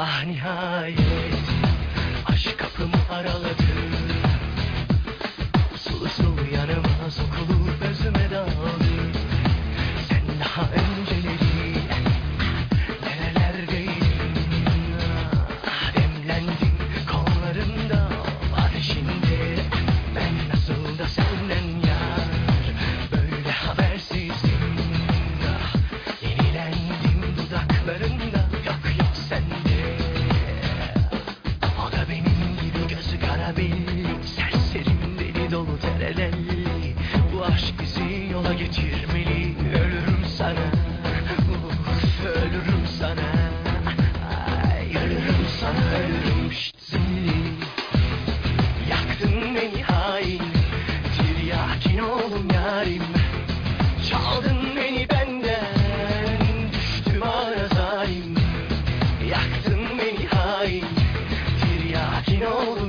Ah nihayet aşk kapımı araladı. Uslu uslu yanıma sokulup sana Ölürüm sana. Ölürüm sana ölürüm Şşt Yaktın beni hain Tiryakin oğlum yarim. Çaldın beni benden Düştüm ara Yaktın beni hain Tiryakin oğlum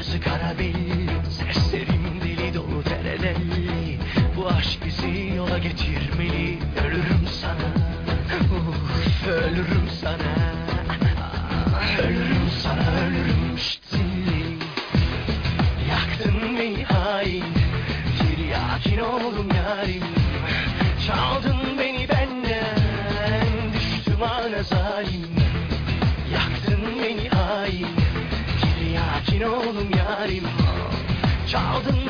Gözü kara seslerim deli dolu terelelli Bu aşk bizi yola getirmeli Ölürüm sana, Uf, ölürüm sana. Ölürüm sana, ölürüm şşt Yaktın beni hain, bir yakin oldum yarim. canım yarim. Çaldın